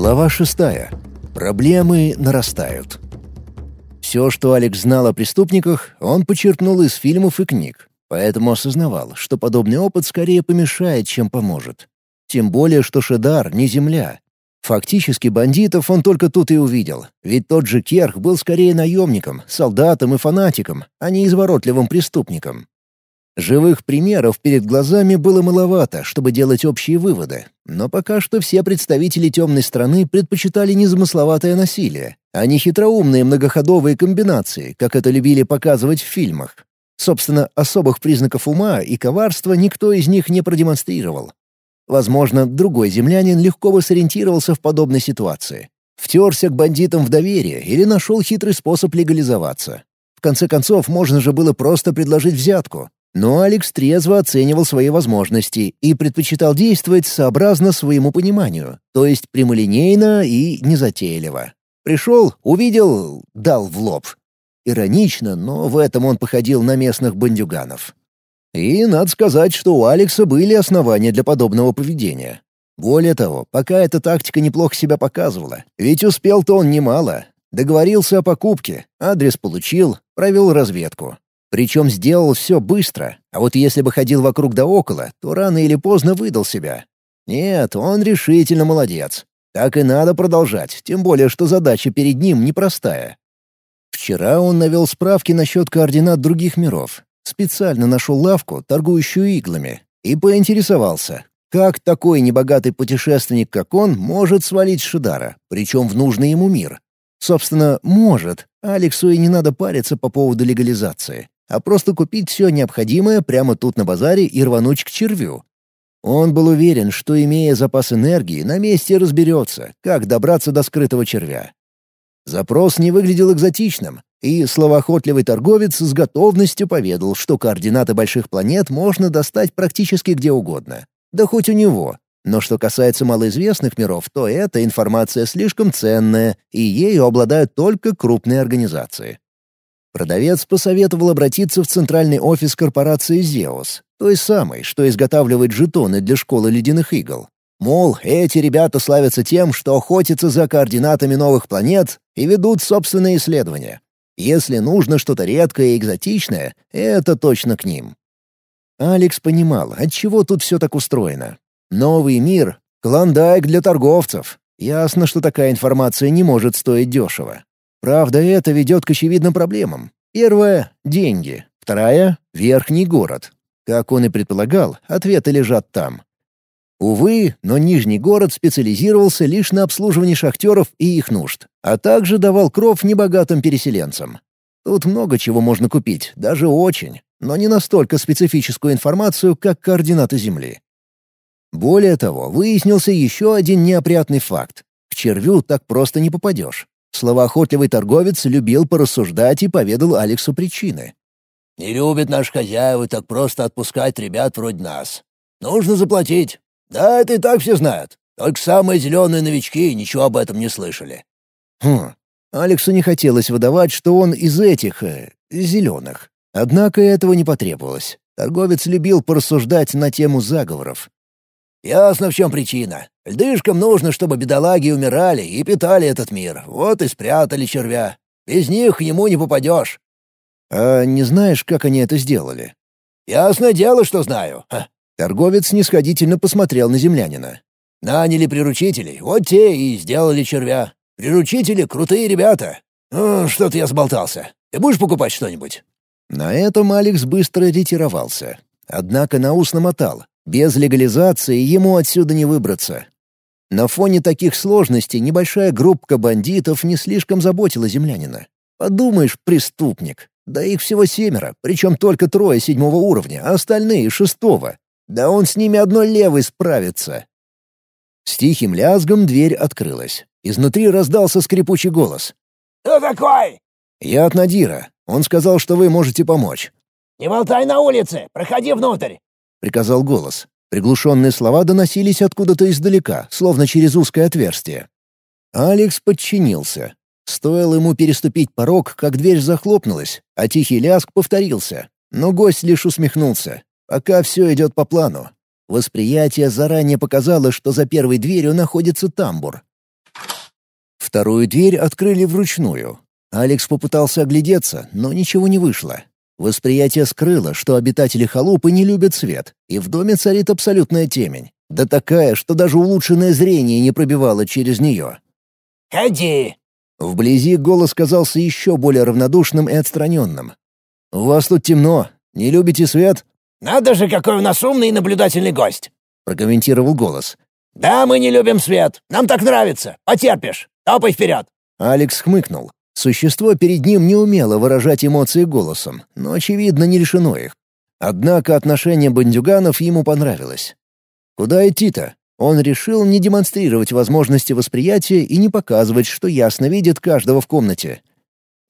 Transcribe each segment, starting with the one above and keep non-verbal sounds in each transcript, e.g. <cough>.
Глава шестая. Проблемы нарастают. Все, что Алекс знал о преступниках, он почерпнул из фильмов и книг, поэтому осознавал, что подобный опыт скорее помешает, чем поможет. Тем более, что Шедар не земля. Фактически бандитов он только тут и увидел, ведь тот же Керх был скорее наемником, солдатом и фанатиком, а не изворотливым преступником. Живых примеров перед глазами было маловато, чтобы делать общие выводы, но пока что все представители темной страны предпочитали незамысловатое насилие, а не хитроумные многоходовые комбинации, как это любили показывать в фильмах. Собственно, особых признаков ума и коварства никто из них не продемонстрировал. Возможно, другой землянин легко бы сориентировался в подобной ситуации. Втерся к бандитам в доверие или нашел хитрый способ легализоваться. В конце концов, можно же было просто предложить взятку, но Алекс трезво оценивал свои возможности и предпочитал действовать сообразно своему пониманию, то есть прямолинейно и незатейливо. Пришел, увидел, дал в лоб. Иронично, но в этом он походил на местных бандюганов. И надо сказать, что у Алекса были основания для подобного поведения. Более того, пока эта тактика неплохо себя показывала, ведь успел-то он немало. Договорился о покупке, адрес получил, провел разведку. Причем сделал все быстро, а вот если бы ходил вокруг да около, то рано или поздно выдал себя. Нет, он решительно молодец. Так и надо продолжать, тем более, что задача перед ним непростая. Вчера он навел справки насчет координат других миров, специально нашел лавку, торгующую иглами, и поинтересовался, как такой небогатый путешественник, как он, может свалить Шидара, причем в нужный ему мир. Собственно, может. Алексу и не надо париться по поводу легализации а просто купить все необходимое прямо тут на базаре и рвануть к червю. Он был уверен, что, имея запас энергии, на месте разберется, как добраться до скрытого червя. Запрос не выглядел экзотичным, и словоохотливый торговец с готовностью поведал, что координаты больших планет можно достать практически где угодно. Да хоть у него. Но что касается малоизвестных миров, то эта информация слишком ценная, и ею обладают только крупные организации. Продавец посоветовал обратиться в центральный офис корпорации «Зеос», той самой, что изготавливает жетоны для школы ледяных игл. Мол, эти ребята славятся тем, что охотятся за координатами новых планет и ведут собственные исследования. Если нужно что-то редкое и экзотичное, это точно к ним. Алекс понимал, отчего тут все так устроено. Новый мир — клондайк для торговцев. Ясно, что такая информация не может стоить дешево. Правда, это ведет к очевидным проблемам. Первая — деньги. Вторая — верхний город. Как он и предполагал, ответы лежат там. Увы, но Нижний город специализировался лишь на обслуживании шахтеров и их нужд, а также давал кров небогатым переселенцам. Тут много чего можно купить, даже очень, но не настолько специфическую информацию, как координаты Земли. Более того, выяснился еще один неопрятный факт. К червю так просто не попадешь. Словоохотливый торговец любил порассуждать и поведал Алексу причины. «Не любят наши хозяева так просто отпускать ребят вроде нас. Нужно заплатить. Да, это и так все знают. Только самые зеленые новички ничего об этом не слышали». Хм. Алексу не хотелось выдавать, что он из этих... Э, зеленых. Однако этого не потребовалось. Торговец любил порассуждать на тему заговоров. «Ясно, в чем причина. Льдышкам нужно, чтобы бедолаги умирали и питали этот мир. Вот и спрятали червя. Без них к нему не попадешь». «А не знаешь, как они это сделали?» «Ясное дело, что знаю». Ха. Торговец снисходительно посмотрел на землянина. «Наняли приручителей, вот те и сделали червя. Приручители — крутые ребята. Ну, что-то я сболтался. Ты будешь покупать что-нибудь?» На этом Алекс быстро ретировался. Однако на ус намотал. Без легализации ему отсюда не выбраться. На фоне таких сложностей небольшая группка бандитов не слишком заботила землянина. Подумаешь, преступник. Да их всего семеро, причем только трое седьмого уровня, а остальные — шестого. Да он с ними одной левой справится. С тихим лязгом дверь открылась. Изнутри раздался скрипучий голос. «Кто такой?» «Я от Надира. Он сказал, что вы можете помочь». «Не болтай на улице! Проходи внутрь!» — приказал голос. Приглушенные слова доносились откуда-то издалека, словно через узкое отверстие. Алекс подчинился. Стоило ему переступить порог, как дверь захлопнулась, а тихий ляск повторился. Но гость лишь усмехнулся. Пока все идет по плану. Восприятие заранее показало, что за первой дверью находится тамбур. Вторую дверь открыли вручную. Алекс попытался оглядеться, но ничего не вышло. Восприятие скрыло, что обитатели халупы не любят свет, и в доме царит абсолютная темень. Да такая, что даже улучшенное зрение не пробивало через нее. «Ходи!» Вблизи голос казался еще более равнодушным и отстраненным. «У вас тут темно. Не любите свет?» «Надо же, какой у нас умный и наблюдательный гость!» — прокомментировал голос. «Да, мы не любим свет. Нам так нравится. Потерпишь. Топай вперед!» Алекс хмыкнул. Существо перед ним не умело выражать эмоции голосом, но, очевидно, не лишено их. Однако отношение бандюганов ему понравилось. Куда идти-то? Он решил не демонстрировать возможности восприятия и не показывать, что ясно видит каждого в комнате.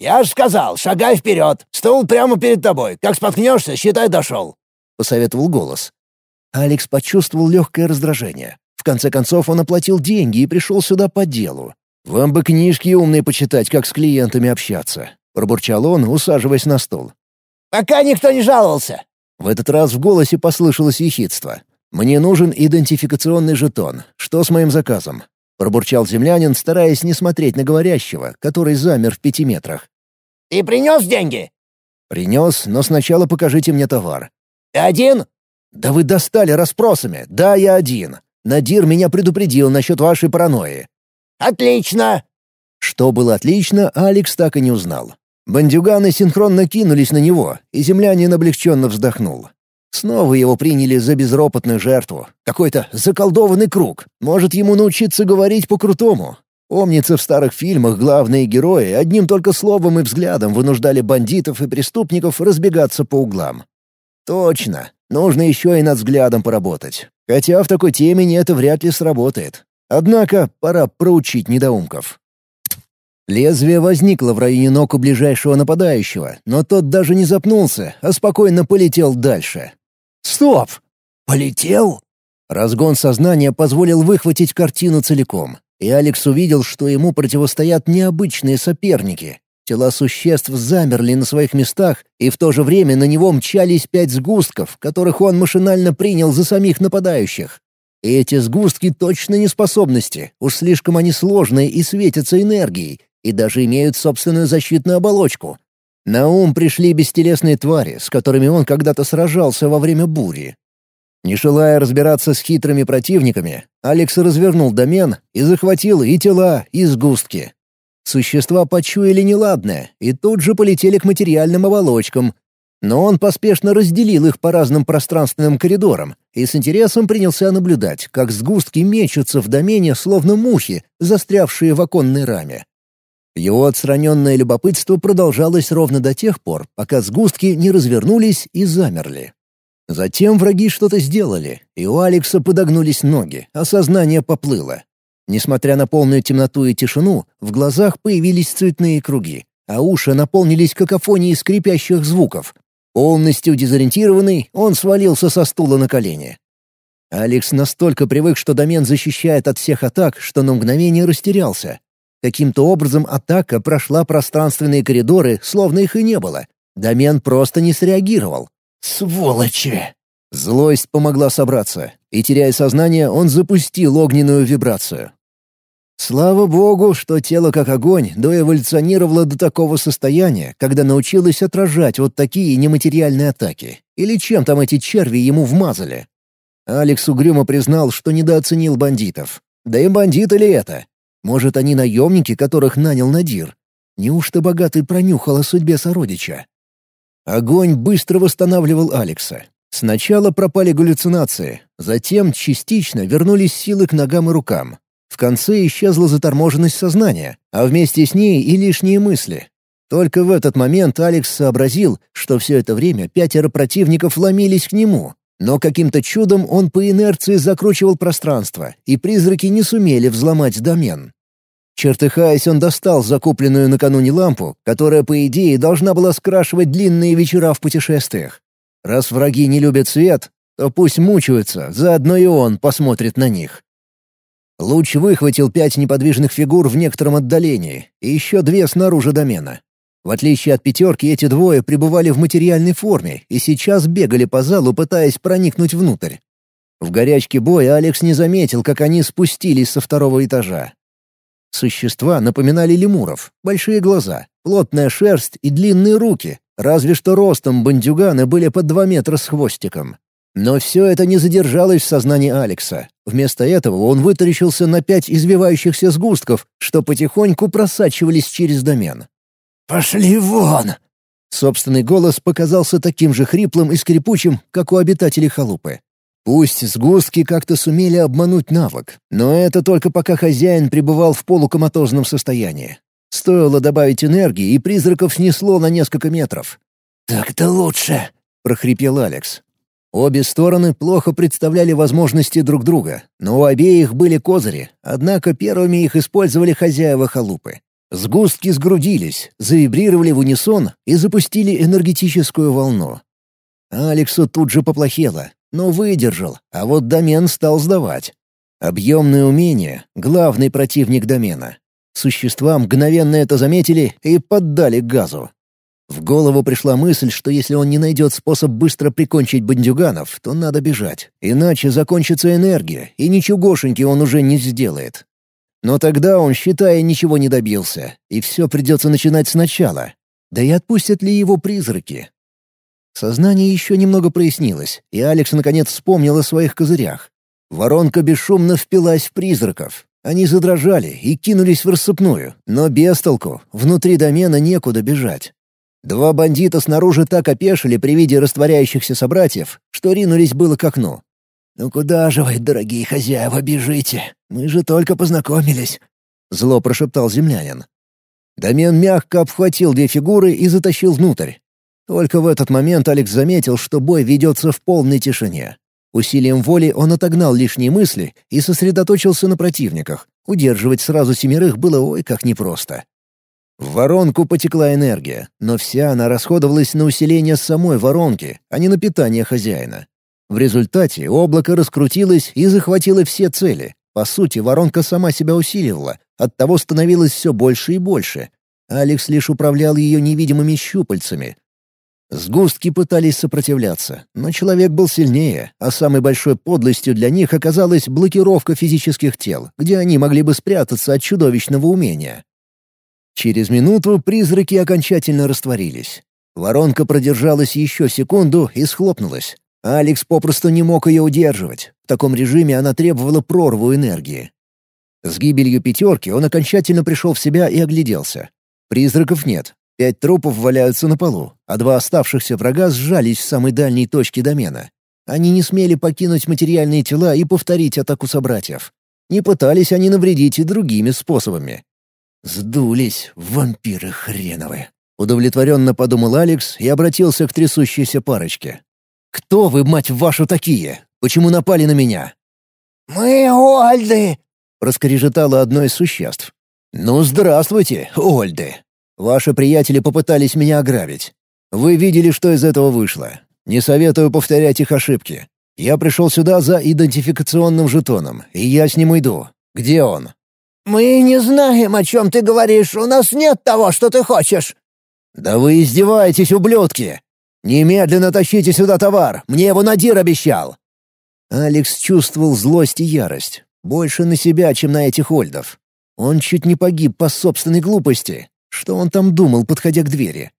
«Я ж сказал, шагай вперед! Стул прямо перед тобой. Как споткнешься, считай, дошел!» — посоветовал голос. Алекс почувствовал легкое раздражение. В конце концов, он оплатил деньги и пришел сюда по делу. «Вам бы книжки умные почитать, как с клиентами общаться», — пробурчал он, усаживаясь на стол. «Пока никто не жаловался». В этот раз в голосе послышалось ехидство. «Мне нужен идентификационный жетон. Что с моим заказом?» — пробурчал землянин, стараясь не смотреть на говорящего, который замер в пяти метрах. «Ты принес деньги?» «Принес, но сначала покажите мне товар». «Ты один?» «Да вы достали расспросами. Да, я один. Надир меня предупредил насчет вашей паранойи. «Отлично!» Что было отлично, Алекс так и не узнал. Бандюганы синхронно кинулись на него, и землянин облегченно вздохнул. Снова его приняли за безропотную жертву. Какой-то заколдованный круг. Может, ему научиться говорить по-крутому. Помнится, в старых фильмах главные герои одним только словом и взглядом вынуждали бандитов и преступников разбегаться по углам. Точно. Нужно еще и над взглядом поработать. Хотя в такой темени это вряд ли сработает. Однако пора проучить недоумков. Лезвие возникло в районе ног у ближайшего нападающего, но тот даже не запнулся, а спокойно полетел дальше. «Стоп! Полетел?» Разгон сознания позволил выхватить картину целиком, и Алекс увидел, что ему противостоят необычные соперники. Тела существ замерли на своих местах, и в то же время на него мчались пять сгустков, которых он машинально принял за самих нападающих. Эти сгустки точно не способности, уж слишком они сложные и светятся энергией, и даже имеют собственную защитную оболочку. На ум пришли бестелесные твари, с которыми он когда-то сражался во время бури. Не желая разбираться с хитрыми противниками, Алекс развернул домен и захватил и тела, и сгустки. Существа почуяли неладное и тут же полетели к материальным оболочкам, но он поспешно разделил их по разным пространственным коридорам и с интересом принялся наблюдать, как сгустки мечутся в домене, словно мухи, застрявшие в оконной раме. Его отстраненное любопытство продолжалось ровно до тех пор, пока сгустки не развернулись и замерли. Затем враги что-то сделали, и у Алекса подогнулись ноги, а сознание поплыло. Несмотря на полную темноту и тишину, в глазах появились цветные круги, а уши наполнились какофонией скрипящих звуков, Полностью дезориентированный, он свалился со стула на колени. Алекс настолько привык, что домен защищает от всех атак, что на мгновение растерялся. Каким-то образом атака прошла пространственные коридоры, словно их и не было. Домен просто не среагировал. «Сволочи!» Злость помогла собраться, и, теряя сознание, он запустил огненную вибрацию. Слава богу, что тело как огонь доэволюционировало до такого состояния, когда научилось отражать вот такие нематериальные атаки. Или чем там эти черви ему вмазали. Алекс угрюмо признал, что недооценил бандитов. Да и бандиты ли это? Может, они наемники, которых нанял Надир? Неужто богатый пронюхал о судьбе сородича? Огонь быстро восстанавливал Алекса. Сначала пропали галлюцинации, затем частично вернулись силы к ногам и рукам. В конце исчезла заторможенность сознания, а вместе с ней и лишние мысли. Только в этот момент Алекс сообразил, что все это время пятеро противников ломились к нему, но каким-то чудом он по инерции закручивал пространство, и призраки не сумели взломать домен. Чертыхаясь, он достал закупленную накануне лампу, которая, по идее, должна была скрашивать длинные вечера в путешествиях. Раз враги не любят свет, то пусть мучаются, заодно и он посмотрит на них. Луч выхватил пять неподвижных фигур в некотором отдалении и еще две снаружи домена. В отличие от пятерки, эти двое пребывали в материальной форме и сейчас бегали по залу, пытаясь проникнуть внутрь. В горячке боя Алекс не заметил, как они спустились со второго этажа. Существа напоминали лемуров, большие глаза, плотная шерсть и длинные руки, разве что ростом бандюганы были под два метра с хвостиком. Но все это не задержалось в сознании Алекса. Вместо этого он вытаращился на пять извивающихся сгустков, что потихоньку просачивались через домен. «Пошли вон!» Собственный голос показался таким же хриплым и скрипучим, как у обитателей халупы. Пусть сгустки как-то сумели обмануть навык, но это только пока хозяин пребывал в полукоматозном состоянии. Стоило добавить энергии, и призраков снесло на несколько метров. «Так-то лучше», — прохрипел Алекс. Обе стороны плохо представляли возможности друг друга, но у обеих были козыри, однако первыми их использовали хозяева халупы. Сгустки сгрудились, завибрировали в унисон и запустили энергетическую волну. Алексу тут же поплохело, но выдержал, а вот домен стал сдавать. Объемное умение — главный противник домена. Существа мгновенно это заметили и поддали газу. В голову пришла мысль, что если он не найдет способ быстро прикончить бандюганов, то надо бежать, иначе закончится энергия, и ничегошеньки он уже не сделает. Но тогда он, считая, ничего не добился, и все придется начинать сначала. Да и отпустят ли его призраки? Сознание еще немного прояснилось, и Алекс наконец вспомнил о своих козырях. Воронка бесшумно впилась в призраков. Они задрожали и кинулись в рассыпную, но без толку, внутри домена некуда бежать. Два бандита снаружи так опешили при виде растворяющихся собратьев, что ринулись было к окну. «Ну куда же вы, дорогие хозяева, бежите? Мы же только познакомились», — зло прошептал землянин. Домен мягко обхватил две фигуры и затащил внутрь. Только в этот момент Алекс заметил, что бой ведется в полной тишине. Усилием воли он отогнал лишние мысли и сосредоточился на противниках. Удерживать сразу семерых было ой как непросто. В воронку потекла энергия, но вся она расходовалась на усиление самой воронки, а не на питание хозяина. В результате облако раскрутилось и захватило все цели. По сути, воронка сама себя усиливала, оттого становилось все больше и больше. Алекс лишь управлял ее невидимыми щупальцами, Сгустки пытались сопротивляться, но человек был сильнее, а самой большой подлостью для них оказалась блокировка физических тел, где они могли бы спрятаться от чудовищного умения. Через минуту призраки окончательно растворились. Воронка продержалась еще секунду и схлопнулась. Алекс попросту не мог ее удерживать. В таком режиме она требовала прорву энергии. С гибелью пятерки он окончательно пришел в себя и огляделся. Призраков нет, Пять трупов валяются на полу, а два оставшихся врага сжались в самой дальней точке домена. Они не смели покинуть материальные тела и повторить атаку собратьев. Не пытались они навредить и другими способами. «Сдулись, вампиры хреновые!» — удовлетворенно подумал Алекс и обратился к трясущейся парочке. «Кто вы, мать вашу, такие? Почему напали на меня?» «Мы Ольды!» — проскрежетало одно из существ. «Ну, здравствуйте, Ольды!» Ваши приятели попытались меня ограбить. Вы видели, что из этого вышло. Не советую повторять их ошибки. Я пришел сюда за идентификационным жетоном, и я с ним иду. Где он?» «Мы не знаем, о чем ты говоришь. У нас нет того, что ты хочешь». «Да вы издеваетесь, ублюдки! Немедленно тащите сюда товар. Мне его Надир обещал». Алекс чувствовал злость и ярость. Больше на себя, чем на этих ольдов. Он чуть не погиб по собственной глупости. Что он там думал, подходя к двери?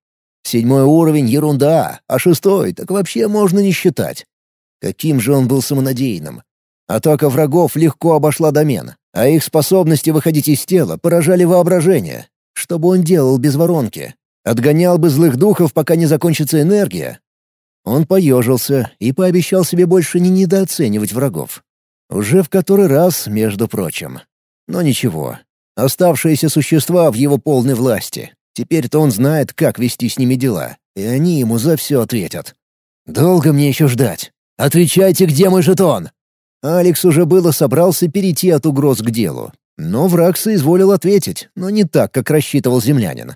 Седьмой уровень — ерунда, а шестой — так вообще можно не считать. Каким же он был самонадеянным. Атака врагов легко обошла домен, а их способности выходить из тела поражали воображение. Что бы он делал без воронки? Отгонял бы злых духов, пока не закончится энергия? Он поежился и пообещал себе больше не недооценивать врагов. Уже в который раз, между прочим. Но ничего, Оставшиеся существа в его полной власти. Теперь-то он знает, как вести с ними дела, и они ему за все ответят. «Долго мне еще ждать? Отвечайте, где мой жетон?» Алекс уже было собрался перейти от угроз к делу. Но враг соизволил ответить, но не так, как рассчитывал землянин.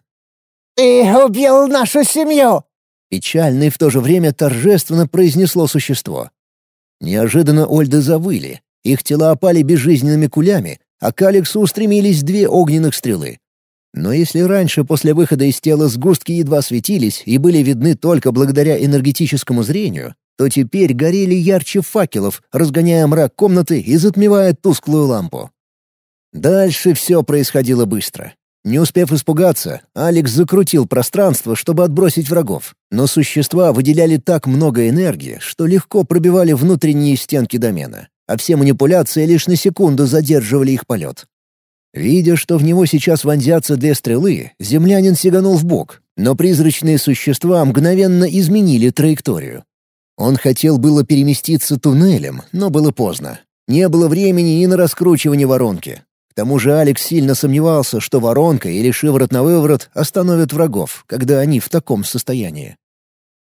«Ты убил нашу семью!» Печально и в то же время торжественно произнесло существо. Неожиданно Ольды завыли. Их тела опали безжизненными кулями, а к Алексу устремились две огненных стрелы. Но если раньше после выхода из тела сгустки едва светились и были видны только благодаря энергетическому зрению, то теперь горели ярче факелов, разгоняя мрак комнаты и затмевая тусклую лампу. Дальше все происходило быстро. Не успев испугаться, Алекс закрутил пространство, чтобы отбросить врагов. Но существа выделяли так много энергии, что легко пробивали внутренние стенки домена, а все манипуляции лишь на секунду задерживали их полет. Видя, что в него сейчас вонзятся две стрелы, землянин сиганул в бок, но призрачные существа мгновенно изменили траекторию. Он хотел было переместиться туннелем, но было поздно. Не было времени ни на раскручивание воронки. К тому же Алекс сильно сомневался, что воронка или шиворот на выворот остановят врагов, когда они в таком состоянии.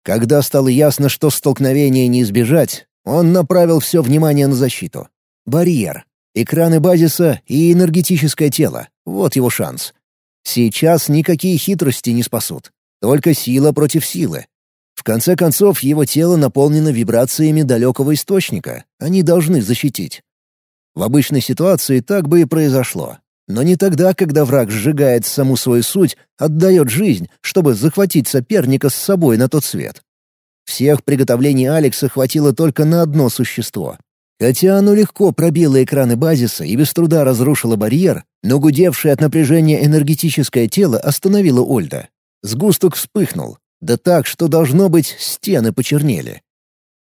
Когда стало ясно, что столкновения не избежать, он направил все внимание на защиту. Барьер. Экраны базиса и энергетическое тело. Вот его шанс. Сейчас никакие хитрости не спасут. Только сила против силы. В конце концов, его тело наполнено вибрациями далекого источника. Они должны защитить. В обычной ситуации так бы и произошло. Но не тогда, когда враг сжигает саму свою суть, отдает жизнь, чтобы захватить соперника с собой на тот свет. Всех приготовлений Алекса хватило только на одно существо. Хотя оно легко пробило экраны базиса и без труда разрушило барьер, но гудевшее от напряжения энергетическое тело остановило Ольда. Сгусток вспыхнул, да так, что, должно быть, стены почернели.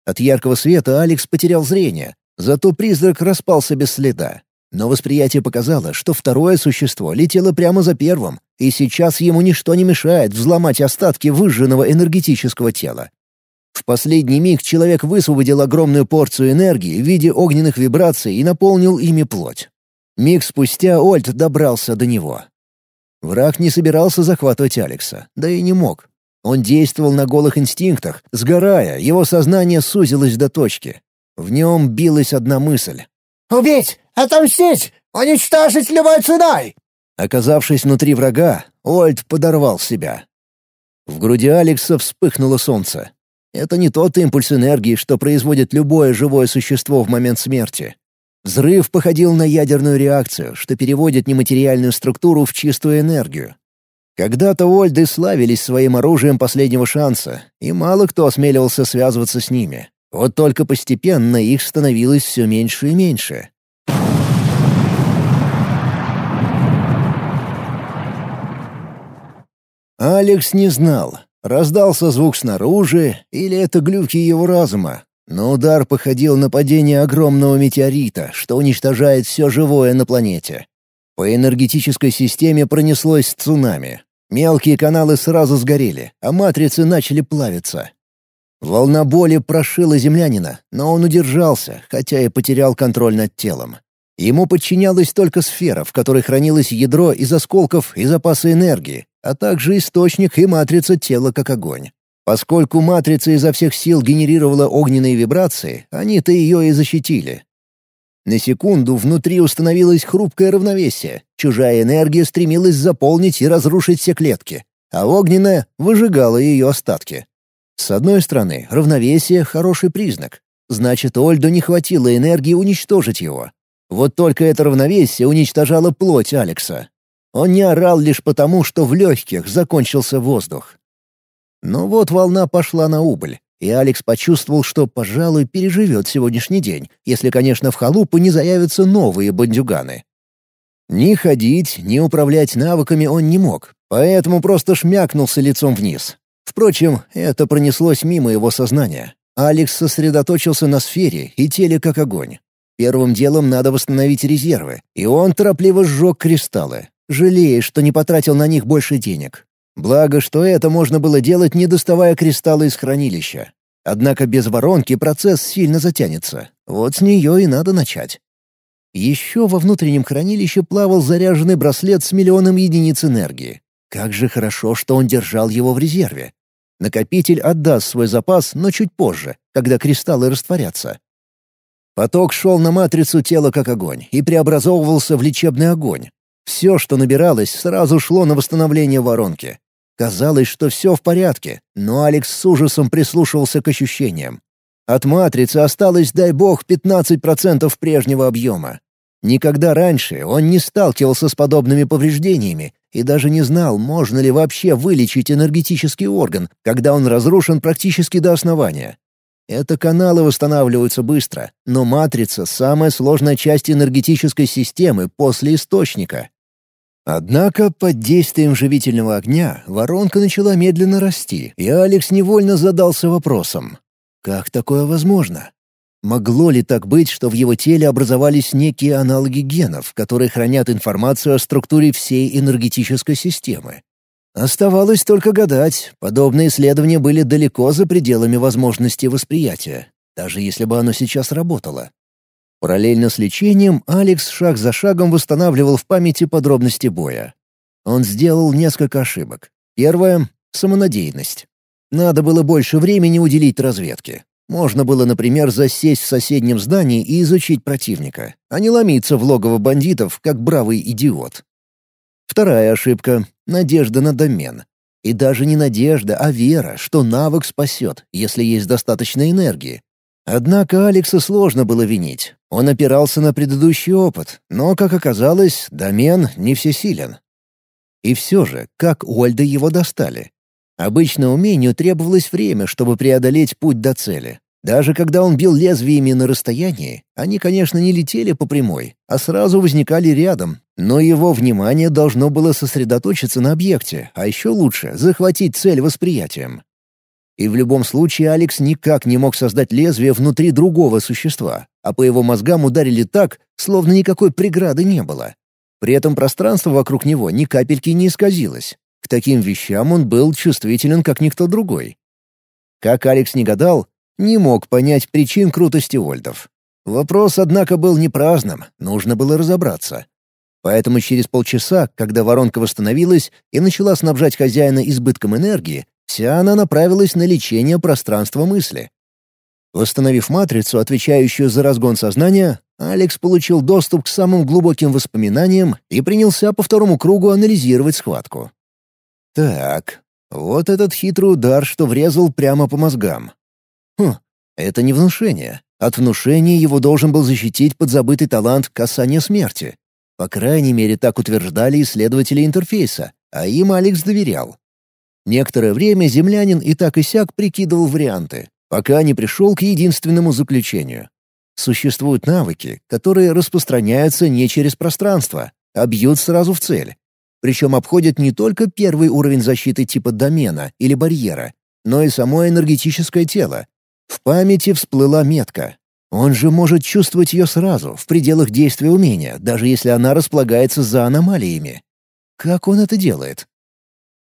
От яркого света Алекс потерял зрение, Зато призрак распался без следа. Но восприятие показало, что второе существо летело прямо за первым, и сейчас ему ничто не мешает взломать остатки выжженного энергетического тела. В последний миг человек высвободил огромную порцию энергии в виде огненных вибраций и наполнил ими плоть. Миг спустя Ольд добрался до него. Враг не собирался захватывать Алекса, да и не мог. Он действовал на голых инстинктах, сгорая, его сознание сузилось до точки. В нем билась одна мысль. «Убить! Отомстить! Уничтожить любой ценой!» Оказавшись внутри врага, Ольд подорвал себя. В груди Алекса вспыхнуло солнце. Это не тот импульс энергии, что производит любое живое существо в момент смерти. Взрыв походил на ядерную реакцию, что переводит нематериальную структуру в чистую энергию. Когда-то Ольды славились своим оружием последнего шанса, и мало кто осмеливался связываться с ними. Вот только постепенно их становилось все меньше и меньше. Алекс не знал, раздался звук снаружи или это глюки его разума, но удар походил на падение огромного метеорита, что уничтожает все живое на планете. По энергетической системе пронеслось цунами. Мелкие каналы сразу сгорели, а матрицы начали плавиться. Волна боли прошила землянина, но он удержался, хотя и потерял контроль над телом. Ему подчинялась только сфера, в которой хранилось ядро из осколков и запасы энергии, а также источник и матрица тела как огонь. Поскольку матрица изо всех сил генерировала огненные вибрации, они-то ее и защитили. На секунду внутри установилось хрупкое равновесие. Чужая энергия стремилась заполнить и разрушить все клетки, а огненная выжигала ее остатки. С одной стороны, равновесие — хороший признак. Значит, Ольду не хватило энергии уничтожить его. Вот только это равновесие уничтожало плоть Алекса. Он не орал лишь потому, что в легких закончился воздух. Но вот волна пошла на убыль, и Алекс почувствовал, что, пожалуй, переживет сегодняшний день, если, конечно, в халупу не заявятся новые бандюганы. Ни ходить, ни управлять навыками он не мог, поэтому просто шмякнулся лицом вниз. Впрочем, это пронеслось мимо его сознания. Алекс сосредоточился на сфере и теле как огонь. Первым делом надо восстановить резервы, и он торопливо сжег кристаллы, жалея, что не потратил на них больше денег. Благо, что это можно было делать, не доставая кристаллы из хранилища. Однако без воронки процесс сильно затянется. Вот с нее и надо начать. Еще во внутреннем хранилище плавал заряженный браслет с миллионом единиц энергии. Как же хорошо, что он держал его в резерве. Накопитель отдаст свой запас, но чуть позже, когда кристаллы растворятся. Поток шел на матрицу тела как огонь и преобразовывался в лечебный огонь. Все, что набиралось, сразу шло на восстановление воронки. Казалось, что все в порядке, но Алекс с ужасом прислушивался к ощущениям. От матрицы осталось, дай бог, 15% прежнего объема. Никогда раньше он не сталкивался с подобными повреждениями и даже не знал, можно ли вообще вылечить энергетический орган, когда он разрушен практически до основания. Это каналы восстанавливаются быстро, но матрица — самая сложная часть энергетической системы после источника. Однако под действием живительного огня воронка начала медленно расти, и Алекс невольно задался вопросом. Как такое возможно? Могло ли так быть, что в его теле образовались некие аналоги генов, которые хранят информацию о структуре всей энергетической системы? Оставалось только гадать, подобные исследования были далеко за пределами возможностей восприятия, даже если бы оно сейчас работало. Параллельно с лечением Алекс шаг за шагом восстанавливал в памяти подробности боя. Он сделал несколько ошибок. Первое — самонадеянность. Надо было больше времени уделить разведке. Можно было, например, засесть в соседнем здании и изучить противника, а не ломиться в логово бандитов, как бравый идиот. Вторая ошибка — надежда на домен. И даже не надежда, а вера, что навык спасет, если есть достаточно энергии. Однако Алекса сложно было винить. Он опирался на предыдущий опыт, но, как оказалось, домен не всесилен. И все же, как Ольда его достали? Обычно умению требовалось время, чтобы преодолеть путь до цели. Даже когда он бил лезвиями на расстоянии, они, конечно, не летели по прямой, а сразу возникали рядом, но его внимание должно было сосредоточиться на объекте, а еще лучше — захватить цель восприятием. И в любом случае Алекс никак не мог создать лезвие внутри другого существа, а по его мозгам ударили так, словно никакой преграды не было. При этом пространство вокруг него ни капельки не исказилось. К таким вещам он был чувствителен, как никто другой. Как Алекс не гадал, не мог понять причин крутости Вольдов. Вопрос, однако, был не праздным, нужно было разобраться. Поэтому через полчаса, когда воронка восстановилась и начала снабжать хозяина избытком энергии, вся она направилась на лечение пространства мысли. Восстановив матрицу, отвечающую за разгон сознания, Алекс получил доступ к самым глубоким воспоминаниям и принялся по второму кругу анализировать схватку. Так, вот этот хитрый удар, что врезал прямо по мозгам. Хм, это не внушение. От внушения его должен был защитить подзабытый талант касания смерти. По крайней мере, так утверждали исследователи интерфейса, а им Алекс доверял. Некоторое время землянин и так и сяк прикидывал варианты, пока не пришел к единственному заключению. Существуют навыки, которые распространяются не через пространство, а бьют сразу в цель. Причем обходят не только первый уровень защиты типа домена или барьера, но и само энергетическое тело, в памяти всплыла метка. Он же может чувствовать ее сразу, в пределах действия умения, даже если она располагается за аномалиями. Как он это делает?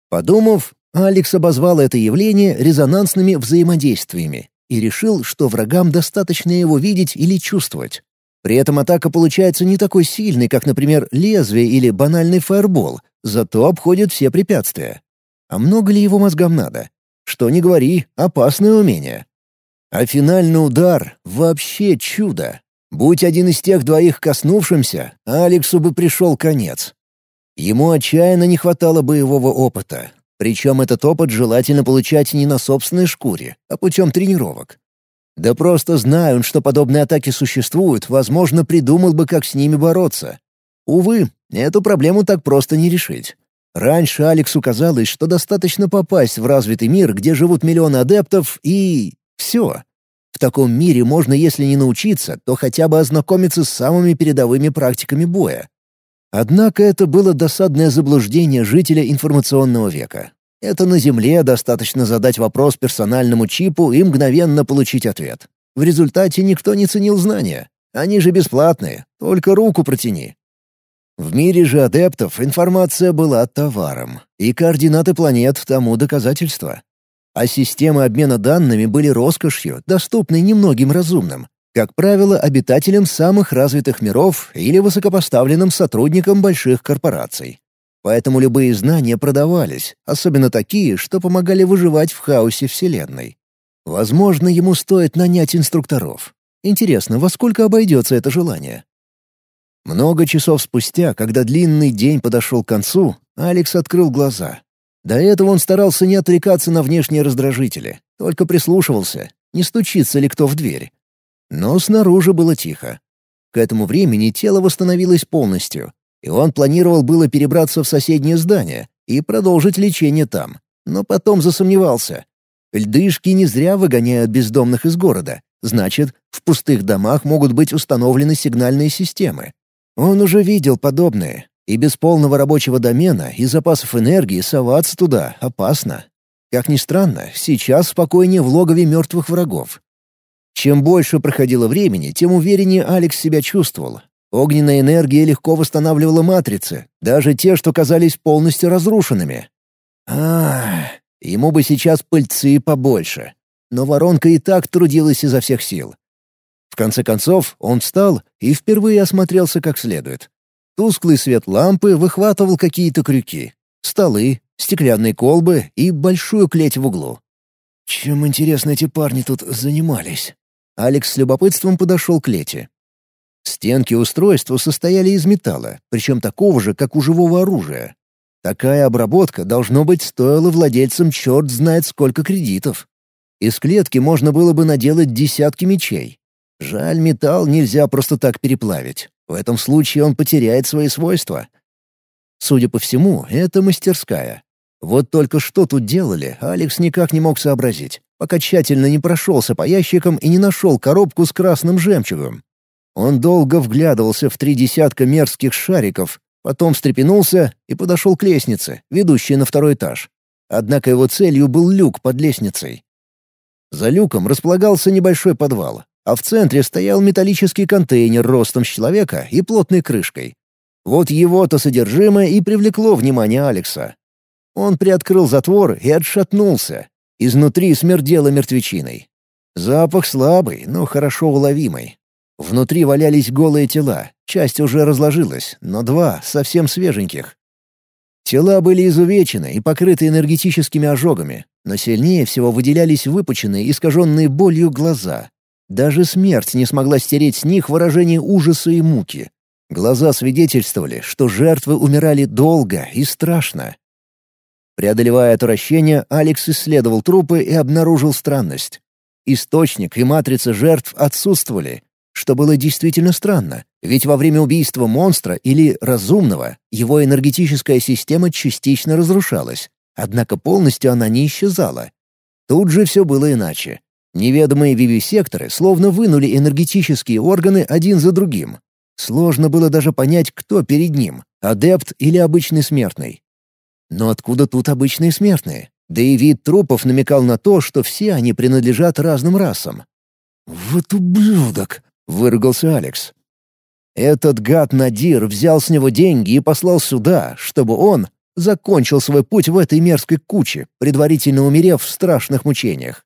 Подумав, Алекс обозвал это явление резонансными взаимодействиями и решил, что врагам достаточно его видеть или чувствовать. При этом атака получается не такой сильной, как, например, лезвие или банальный фаербол, зато обходит все препятствия. А много ли его мозгам надо? Что ни говори, опасное умение. А финальный удар — вообще чудо. Будь один из тех двоих коснувшимся, Алексу бы пришел конец. Ему отчаянно не хватало боевого опыта. Причем этот опыт желательно получать не на собственной шкуре, а путем тренировок. Да просто зная он, что подобные атаки существуют, возможно, придумал бы, как с ними бороться. Увы, эту проблему так просто не решить. Раньше Алексу казалось, что достаточно попасть в развитый мир, где живут миллионы адептов, и все. В таком мире можно, если не научиться, то хотя бы ознакомиться с самыми передовыми практиками боя. Однако это было досадное заблуждение жителя информационного века. Это на Земле достаточно задать вопрос персональному чипу и мгновенно получить ответ. В результате никто не ценил знания. Они же бесплатные, только руку протяни. В мире же адептов информация была товаром, и координаты планет тому доказательство. А системы обмена данными были роскошью, доступной немногим разумным, как правило, обитателям самых развитых миров или высокопоставленным сотрудникам больших корпораций. Поэтому любые знания продавались, особенно такие, что помогали выживать в хаосе Вселенной. Возможно, ему стоит нанять инструкторов. Интересно, во сколько обойдется это желание? Много часов спустя, когда длинный день подошел к концу, Алекс открыл глаза. До этого он старался не отвлекаться на внешние раздражители, только прислушивался, не стучится ли кто в дверь. Но снаружи было тихо. К этому времени тело восстановилось полностью, и он планировал было перебраться в соседнее здание и продолжить лечение там, но потом засомневался. Льдышки не зря выгоняют бездомных из города. Значит, в пустых домах могут быть установлены сигнальные системы. Он уже видел подобные, и без полного рабочего домена и запасов энергии соваться туда опасно. Как ни странно, сейчас спокойнее в логове мертвых врагов. Чем больше проходило времени, тем увереннее Алекс себя чувствовал. Огненная энергия легко восстанавливала матрицы, даже те, что казались полностью разрушенными. А, ему бы сейчас пыльцы побольше. Но воронка и так трудилась изо всех сил. В конце концов, он встал и впервые осмотрелся как следует. Тусклый свет лампы выхватывал какие-то крюки, столы, стеклянные колбы и большую клеть в углу. Чем, интересно, эти парни тут занимались? Алекс с любопытством подошел к Лете. Стенки устройства состояли из металла, причем такого же, как у живого оружия. Такая обработка, должно быть, стоила владельцам черт знает сколько кредитов. Из клетки можно было бы наделать десятки мечей. Жаль, металл нельзя просто так переплавить. В этом случае он потеряет свои свойства. Судя по всему, это мастерская. Вот только что тут делали, Алекс никак не мог сообразить пока тщательно не прошелся по ящикам и не нашел коробку с красным жемчугом. Он долго вглядывался в три десятка мерзких шариков, потом встрепенулся и подошел к лестнице, ведущей на второй этаж. Однако его целью был люк под лестницей. За люком располагался небольшой подвал, а в центре стоял металлический контейнер ростом с человека и плотной крышкой. Вот его-то содержимое и привлекло внимание Алекса. Он приоткрыл затвор и отшатнулся, Изнутри смердело мертвечиной. Запах слабый, но хорошо уловимый. Внутри валялись голые тела, часть уже разложилась, но два совсем свеженьких. Тела были изувечены и покрыты энергетическими ожогами, но сильнее всего выделялись выпученные, искаженные болью глаза. Даже смерть не смогла стереть с них выражение ужаса и муки. Глаза свидетельствовали, что жертвы умирали долго и страшно. Преодолевая отвращение, Алекс исследовал трупы и обнаружил странность. Источник и матрица жертв отсутствовали, что было действительно странно, ведь во время убийства монстра или разумного его энергетическая система частично разрушалась, однако полностью она не исчезала. Тут же все было иначе. Неведомые вивисекторы словно вынули энергетические органы один за другим. Сложно было даже понять, кто перед ним — адепт или обычный смертный. Но откуда тут обычные смертные? Да и вид трупов намекал на то, что все они принадлежат разным расам. «Вот ублюдок!» — выругался Алекс. Этот гад Надир взял с него деньги и послал сюда, чтобы он закончил свой путь в этой мерзкой куче, предварительно умерев в страшных мучениях.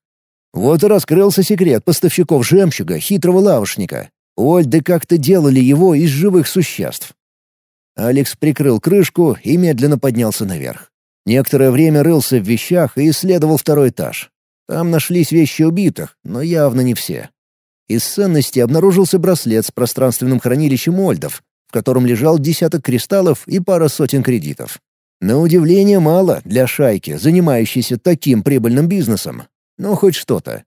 Вот и раскрылся секрет поставщиков жемчуга хитрого лавочника. Ольды как-то делали его из живых существ. Алекс прикрыл крышку и медленно поднялся наверх. Некоторое время рылся в вещах и исследовал второй этаж. Там нашлись вещи убитых, но явно не все. Из ценности обнаружился браслет с пространственным хранилищем Ольдов, в котором лежал десяток кристаллов и пара сотен кредитов. На удивление мало для шайки, занимающейся таким прибыльным бизнесом. Но хоть что-то.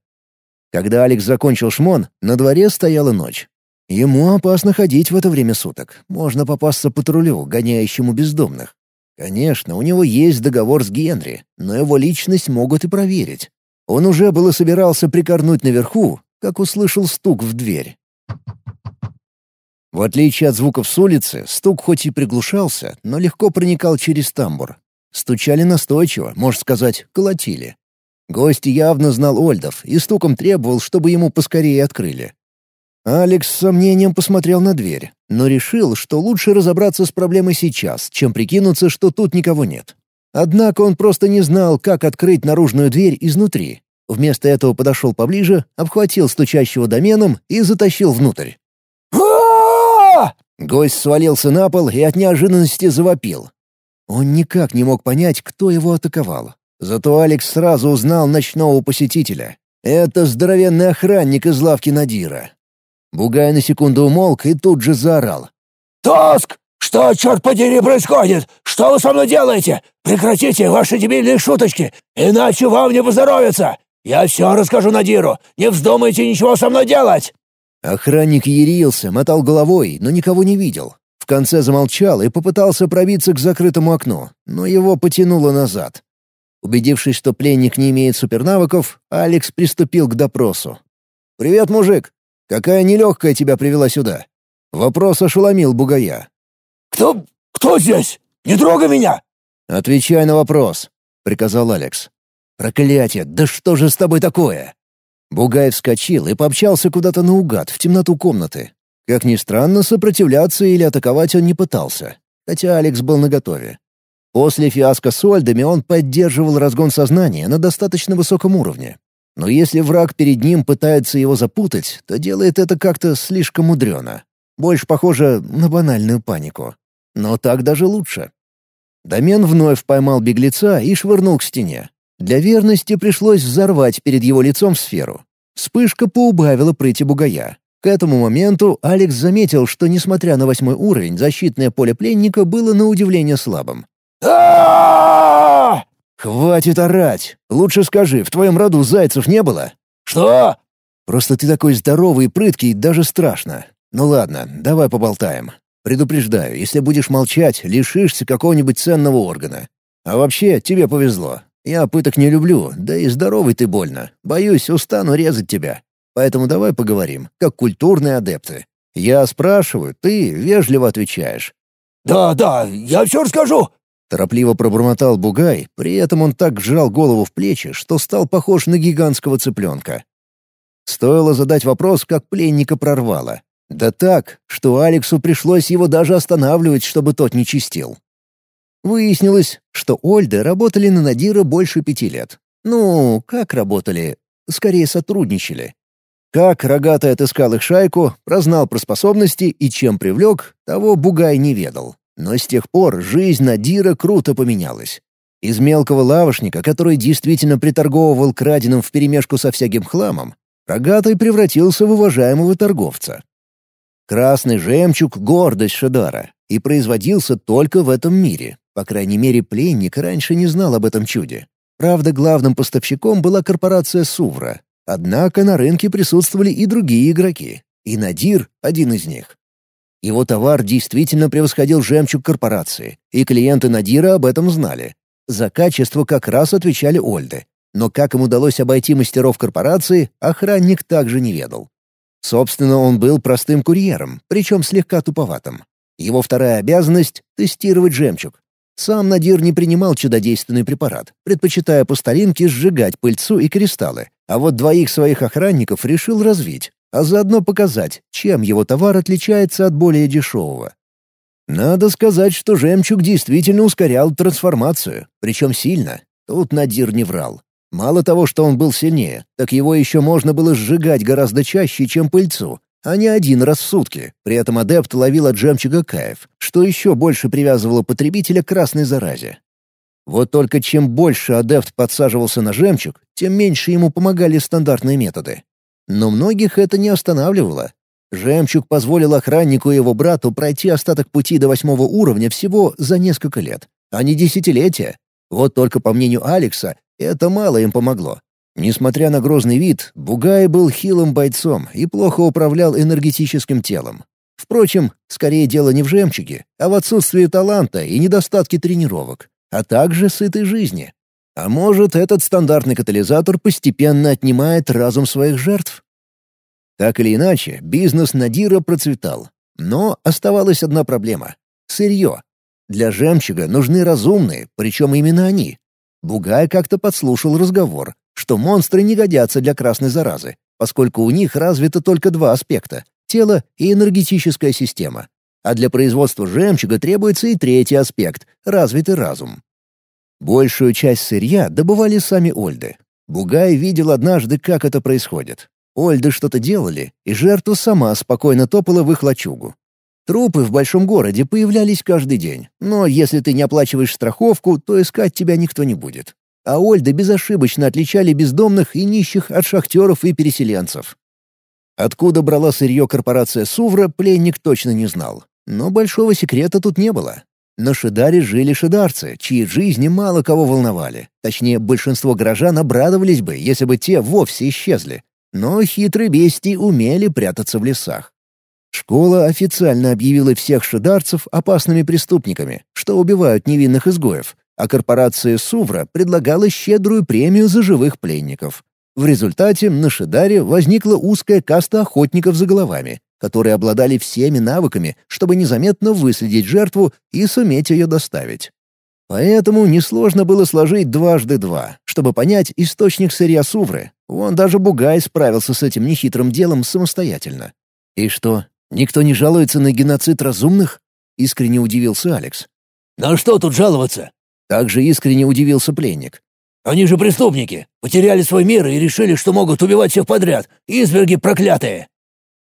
Когда Алекс закончил шмон, на дворе стояла ночь. Ему опасно ходить в это время суток. Можно попасться патрулю, гоняющему бездомных. Конечно, у него есть договор с Генри, но его личность могут и проверить. Он уже было собирался прикорнуть наверху, как услышал стук в дверь. В отличие от звуков с улицы, стук хоть и приглушался, но легко проникал через тамбур. Стучали настойчиво, можно сказать, колотили. Гость явно знал Ольдов и стуком требовал, чтобы ему поскорее открыли. Алекс с сомнением посмотрел на дверь, но решил, что лучше разобраться с проблемой сейчас, чем прикинуться, что тут никого нет. Однако он просто не знал, как открыть наружную дверь изнутри. Вместо этого подошел поближе, обхватил стучащего доменом и затащил внутрь. Гость свалился на пол и от неожиданности завопил. Он никак не мог понять, кто его атаковал. Зато Алекс сразу узнал ночного посетителя. Это здоровенный охранник из лавки Надира. Бугай на секунду умолк и тут же заорал. «Тоск! Что, черт подери, происходит? Что вы со мной делаете? Прекратите ваши дебильные шуточки, иначе вам не поздоровится! Я все расскажу Надиру, не вздумайте ничего со мной делать!» Охранник ярился, мотал головой, но никого не видел. В конце замолчал и попытался пробиться к закрытому окну, но его потянуло назад. Убедившись, что пленник не имеет супернавыков, Алекс приступил к допросу. «Привет, мужик! Какая нелегкая тебя привела сюда?» Вопрос ошеломил бугая. «Кто... кто здесь? Не трогай меня!» «Отвечай на вопрос», — приказал Алекс. «Проклятие! Да что же с тобой такое?» Бугай вскочил и пообщался куда-то наугад, в темноту комнаты. Как ни странно, сопротивляться или атаковать он не пытался, хотя Алекс был наготове. После фиаско с Ольдами он поддерживал разгон сознания на достаточно высоком уровне. Но если враг перед ним пытается его запутать, то делает это как-то слишком мудрено. Больше похоже на банальную панику. Но так даже лучше. Домен вновь поймал беглеца и швырнул к стене. Для верности пришлось взорвать перед его лицом сферу. Вспышка поубавила прыти бугая. К этому моменту Алекс заметил, что, несмотря на восьмой уровень, защитное поле пленника было на удивление слабым. «Хватит орать! Лучше скажи, в твоем роду зайцев не было?» «Что?» «Просто ты такой здоровый и прыткий, даже страшно. Ну ладно, давай поболтаем. Предупреждаю, если будешь молчать, лишишься какого-нибудь ценного органа. А вообще, тебе повезло. Я пыток не люблю, да и здоровый ты больно. Боюсь, устану резать тебя. Поэтому давай поговорим, как культурные адепты. Я спрашиваю, ты вежливо отвечаешь. «Да, да, я все расскажу. Торопливо пробормотал Бугай, при этом он так сжал голову в плечи, что стал похож на гигантского цыпленка. Стоило задать вопрос, как пленника прорвало. Да так, что Алексу пришлось его даже останавливать, чтобы тот не чистил. Выяснилось, что Ольды работали на Надира больше пяти лет. Ну, как работали? Скорее сотрудничали. Как Рогатый отыскал их шайку, прознал про способности и чем привлек, того Бугай не ведал. Но с тех пор жизнь Надира круто поменялась. Из мелкого лавошника, который действительно приторговывал краденым вперемешку со всяким хламом, Рогатый превратился в уважаемого торговца. Красный жемчуг — гордость Шедара, и производился только в этом мире. По крайней мере, пленник раньше не знал об этом чуде. Правда, главным поставщиком была корпорация Сувра. Однако на рынке присутствовали и другие игроки, и Надир — один из них. Его товар действительно превосходил жемчуг корпорации, и клиенты Надира об этом знали. За качество как раз отвечали Ольды. Но как им удалось обойти мастеров корпорации, охранник также не ведал. Собственно, он был простым курьером, причем слегка туповатым. Его вторая обязанность — тестировать жемчуг. Сам Надир не принимал чудодейственный препарат, предпочитая по старинке сжигать пыльцу и кристаллы, а вот двоих своих охранников решил развить, а заодно показать, чем его товар отличается от более дешевого. Надо сказать, что жемчуг действительно ускорял трансформацию, причем сильно. Тут Надир не врал. Мало того, что он был сильнее, так его еще можно было сжигать гораздо чаще, чем пыльцу, а не один раз в сутки. При этом адепт ловил от жемчуга кайф, что еще больше привязывало потребителя к красной заразе. Вот только чем больше адепт подсаживался на жемчуг, тем меньше ему помогали стандартные методы. Но многих это не останавливало. Жемчуг позволил охраннику и его брату пройти остаток пути до восьмого уровня всего за несколько лет, а не десятилетия. Вот только по мнению Алекса, это мало им помогло. Несмотря на грозный вид, Бугай был хилым бойцом и плохо управлял энергетическим телом. Впрочем, скорее дело не в жемчуге, а в отсутствии таланта и недостатке тренировок, а также сытой жизни. А может, этот стандартный катализатор постепенно отнимает разум своих жертв? Так или иначе, бизнес Надира процветал. Но оставалась одна проблема — сырье. Для жемчуга нужны разумные, причем именно они. Бугай как-то подслушал разговор, что монстры не годятся для красной заразы, поскольку у них развито только два аспекта — тело и энергетическая система. А для производства жемчуга требуется и третий аспект — развитый разум. Большую часть сырья добывали сами Ольды. Бугай видел однажды, как это происходит. Ольды что-то делали, и жертва сама спокойно топала в их лачугу. Трупы в большом городе появлялись каждый день, но если ты не оплачиваешь страховку, то искать тебя никто не будет. А Ольды безошибочно отличали бездомных и нищих от шахтеров и переселенцев. Откуда брала сырье корпорация Сувра, пленник точно не знал. Но большого секрета тут не было. На Шидаре жили шидарцы, чьи жизни мало кого волновали. Точнее, большинство горожан обрадовались бы, если бы те вовсе исчезли. Но хитрые бестии умели прятаться в лесах. Школа официально объявила всех шидарцев опасными преступниками, что убивают невинных изгоев, а корпорация Сувра предлагала щедрую премию за живых пленников. В результате на Шидаре возникла узкая каста охотников за головами, которые обладали всеми навыками, чтобы незаметно выследить жертву и суметь ее доставить. Поэтому несложно было сложить дважды два, чтобы понять источник сырья Сувры. Вон даже Бугай справился с этим нехитрым делом самостоятельно. «И что, никто не жалуется на геноцид разумных?» — искренне удивился Алекс. «На что тут жаловаться?» Также искренне удивился пленник. «Они же преступники, потеряли свой мир и решили, что могут убивать всех подряд. Изверги проклятые!»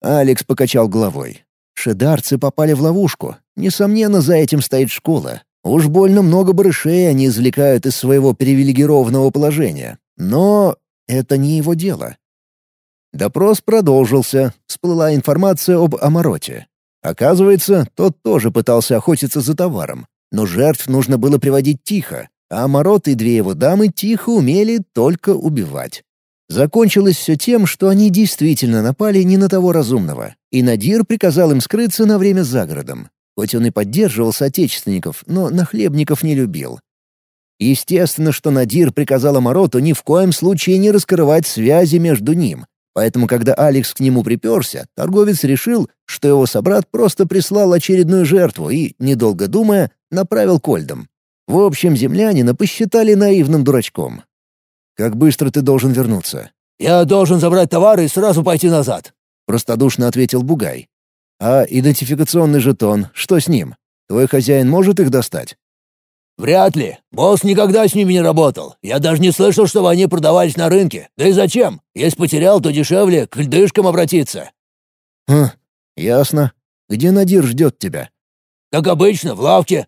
Алекс покачал головой. Шедарцы попали в ловушку. Несомненно, за этим стоит школа. Уж больно много барышей они извлекают из своего привилегированного положения. Но это не его дело. Допрос продолжился. Всплыла информация об Амароте. Оказывается, тот тоже пытался охотиться за товаром. Но жертв нужно было приводить тихо, а Амарот и две его дамы тихо умели только убивать. Закончилось все тем, что они действительно напали не на того разумного, и Надир приказал им скрыться на время за городом. Хоть он и поддерживал соотечественников, но нахлебников не любил. Естественно, что Надир приказал Амароту ни в коем случае не раскрывать связи между ним, Поэтому, когда Алекс к нему приперся, торговец решил, что его собрат просто прислал очередную жертву и, недолго думая, направил к Ольдам. В общем, землянина посчитали наивным дурачком. «Как быстро ты должен вернуться?» «Я должен забрать товары и сразу пойти назад», — простодушно ответил Бугай. «А идентификационный жетон, что с ним? Твой хозяин может их достать?» «Вряд ли. Босс никогда с ними не работал. Я даже не слышал, чтобы они продавались на рынке. Да и зачем? Если потерял, то дешевле к льдышкам обратиться». «Хм, ясно. Где Надир ждет тебя?» «Как обычно, в лавке».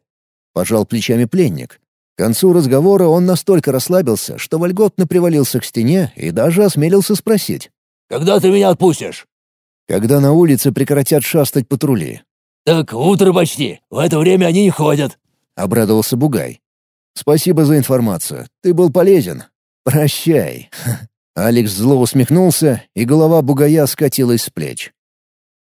Пожал плечами пленник. К концу разговора он настолько расслабился, что вольготно привалился к стене и даже осмелился спросить. «Когда ты меня отпустишь?» «Когда на улице прекратят шастать патрули». «Так утро почти. В это время они не ходят обрадовался Бугай. «Спасибо за информацию. Ты был полезен. Прощай». <laughs> Алекс зло усмехнулся, и голова Бугая скатилась с плеч.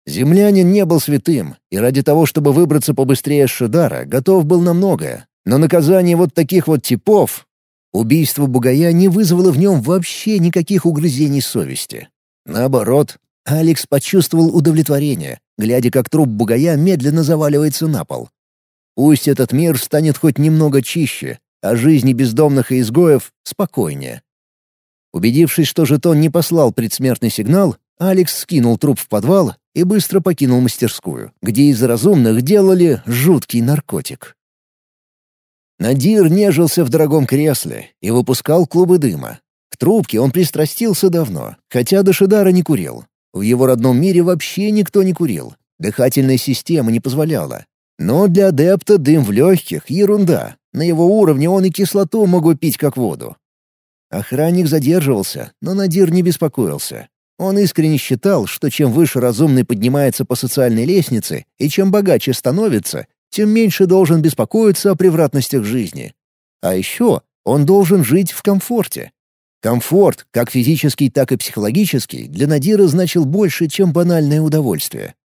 Землянин не был святым, и ради того, чтобы выбраться побыстрее с Шидара, готов был на многое. Но наказание вот таких вот типов... Убийство Бугая не вызвало в нем вообще никаких угрызений совести. Наоборот, Алекс почувствовал удовлетворение, глядя, как труп Бугая медленно заваливается на пол. Пусть этот мир станет хоть немного чище, а жизни бездомных и изгоев — спокойнее. Убедившись, что жетон не послал предсмертный сигнал, Алекс скинул труп в подвал и быстро покинул мастерскую, где из разумных делали жуткий наркотик. Надир нежился в дорогом кресле и выпускал клубы дыма. К трубке он пристрастился давно, хотя до Шидара не курил. В его родном мире вообще никто не курил. Дыхательная система не позволяла, но для адепта дым в легких — ерунда. На его уровне он и кислоту могу пить как воду. Охранник задерживался, но Надир не беспокоился. Он искренне считал, что чем выше разумный поднимается по социальной лестнице и чем богаче становится, тем меньше должен беспокоиться о превратностях жизни. А еще он должен жить в комфорте. Комфорт, как физический, так и психологический, для Надира значил больше, чем банальное удовольствие.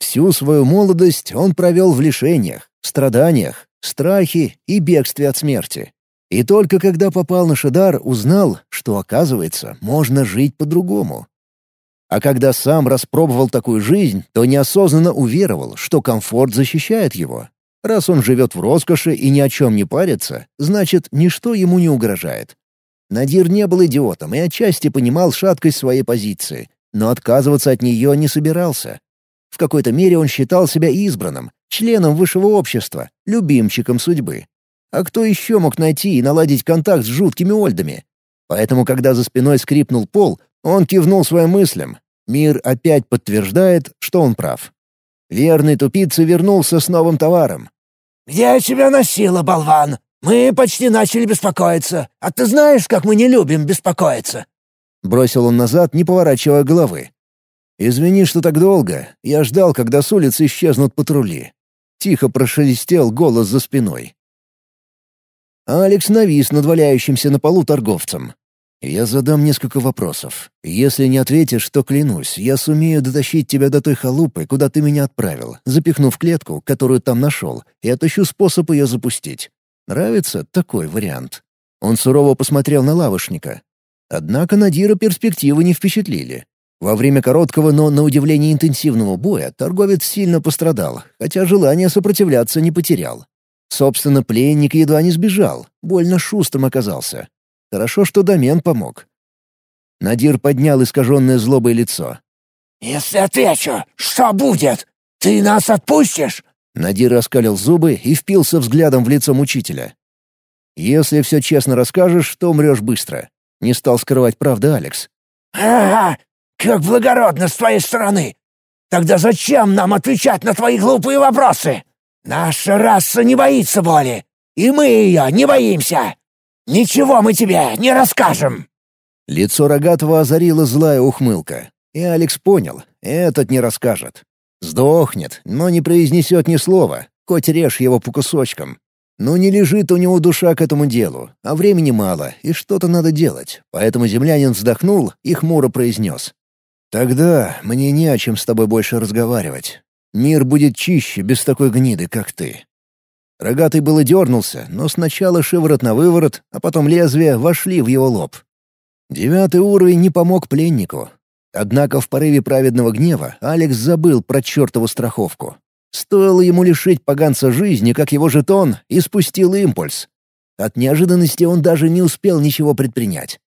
Всю свою молодость он провел в лишениях, страданиях, страхе и бегстве от смерти. И только когда попал на Шидар, узнал, что, оказывается, можно жить по-другому. А когда сам распробовал такую жизнь, то неосознанно уверовал, что комфорт защищает его. Раз он живет в роскоши и ни о чем не парится, значит, ничто ему не угрожает. Надир не был идиотом и отчасти понимал шаткость своей позиции, но отказываться от нее не собирался. В какой-то мере он считал себя избранным, членом высшего общества, любимчиком судьбы. А кто еще мог найти и наладить контакт с жуткими ольдами? Поэтому, когда за спиной скрипнул пол, он кивнул своим мыслям. Мир опять подтверждает, что он прав. Верный тупица вернулся с новым товаром. «Где тебя носило, болван? Мы почти начали беспокоиться. А ты знаешь, как мы не любим беспокоиться?» Бросил он назад, не поворачивая головы. «Извини, что так долго. Я ждал, когда с улицы исчезнут патрули». Тихо прошелестел голос за спиной. Алекс навис над валяющимся на полу торговцем. «Я задам несколько вопросов. Если не ответишь, то клянусь, я сумею дотащить тебя до той халупы, куда ты меня отправил, запихнув клетку, которую там нашел, и отыщу способ ее запустить. Нравится такой вариант. Он сурово посмотрел на лавошника. Однако Надира перспективы не впечатлили. Во время короткого, но на удивление интенсивного боя торговец сильно пострадал, хотя желание сопротивляться не потерял. Собственно, пленник едва не сбежал, больно шустрым оказался. Хорошо, что домен помог. Надир поднял искаженное злобое лицо. «Если отвечу, что будет? Ты нас отпустишь?» Надир раскалил зубы и впился взглядом в лицо мучителя. «Если все честно расскажешь, то умрешь быстро», — не стал скрывать правды Алекс. «Ага, как благородно с твоей стороны! Тогда зачем нам отвечать на твои глупые вопросы? Наша раса не боится боли, и мы ее не боимся. Ничего мы тебе не расскажем!» Лицо Рогатого озарила злая ухмылка, и Алекс понял — этот не расскажет. Сдохнет, но не произнесет ни слова, хоть режь его по кусочкам. Но не лежит у него душа к этому делу, а времени мало, и что-то надо делать, поэтому землянин вздохнул и хмуро произнес. «Тогда мне не о чем с тобой больше разговаривать. Мир будет чище без такой гниды, как ты». Рогатый было дернулся, но сначала шиворот на выворот, а потом лезвие вошли в его лоб. Девятый уровень не помог пленнику. Однако в порыве праведного гнева Алекс забыл про чертову страховку. Стоило ему лишить поганца жизни, как его жетон, и спустил импульс. От неожиданности он даже не успел ничего предпринять.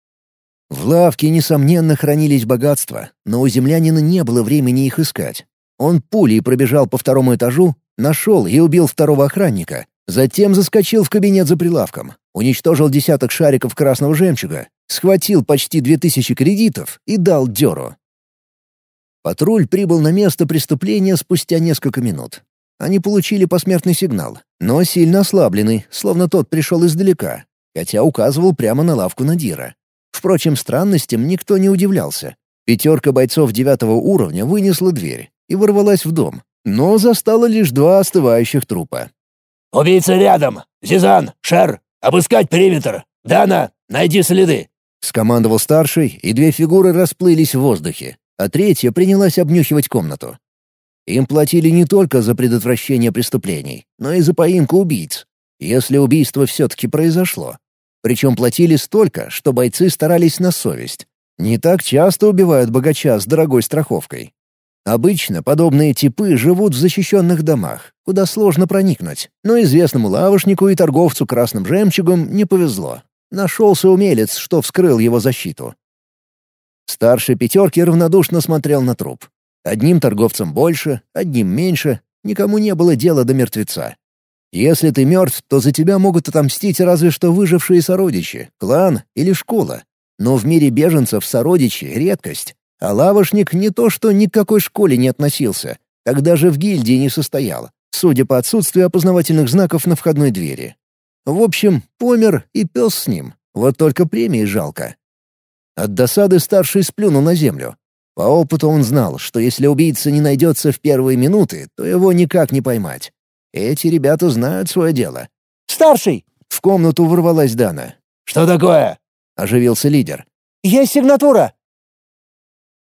В лавке, несомненно, хранились богатства, но у землянина не было времени их искать. Он пулей пробежал по второму этажу, нашел и убил второго охранника, затем заскочил в кабинет за прилавком, уничтожил десяток шариков красного жемчуга, схватил почти две тысячи кредитов и дал дёру. Патруль прибыл на место преступления спустя несколько минут. Они получили посмертный сигнал, но сильно ослабленный, словно тот пришел издалека, хотя указывал прямо на лавку Надира. Впрочем, странностям никто не удивлялся. Пятерка бойцов девятого уровня вынесла дверь и ворвалась в дом, но застала лишь два остывающих трупа. «Убийца рядом! Зизан! Шер! Обыскать периметр! Дана! Найди следы!» — скомандовал старший, и две фигуры расплылись в воздухе, а третья принялась обнюхивать комнату. Им платили не только за предотвращение преступлений, но и за поимку убийц, если убийство все-таки произошло. Причем платили столько, что бойцы старались на совесть. Не так часто убивают богача с дорогой страховкой. Обычно подобные типы живут в защищенных домах, куда сложно проникнуть, но известному лавошнику и торговцу красным жемчугом не повезло. Нашелся умелец, что вскрыл его защиту. Старший пятерки равнодушно смотрел на труп. Одним торговцам больше, одним меньше, никому не было дела до мертвеца. Если ты мертв, то за тебя могут отомстить разве что выжившие сородичи, клан или школа. Но в мире беженцев сородичи — редкость. А лавошник не то что ни к какой школе не относился, так даже в гильдии не состоял, судя по отсутствию опознавательных знаков на входной двери. В общем, помер и пес с ним, вот только премии жалко. От досады старший сплюнул на землю. По опыту он знал, что если убийца не найдется в первые минуты, то его никак не поймать. Эти ребята знают свое дело. «Старший!» В комнату ворвалась Дана. «Что такое?» — оживился лидер. «Есть сигнатура!»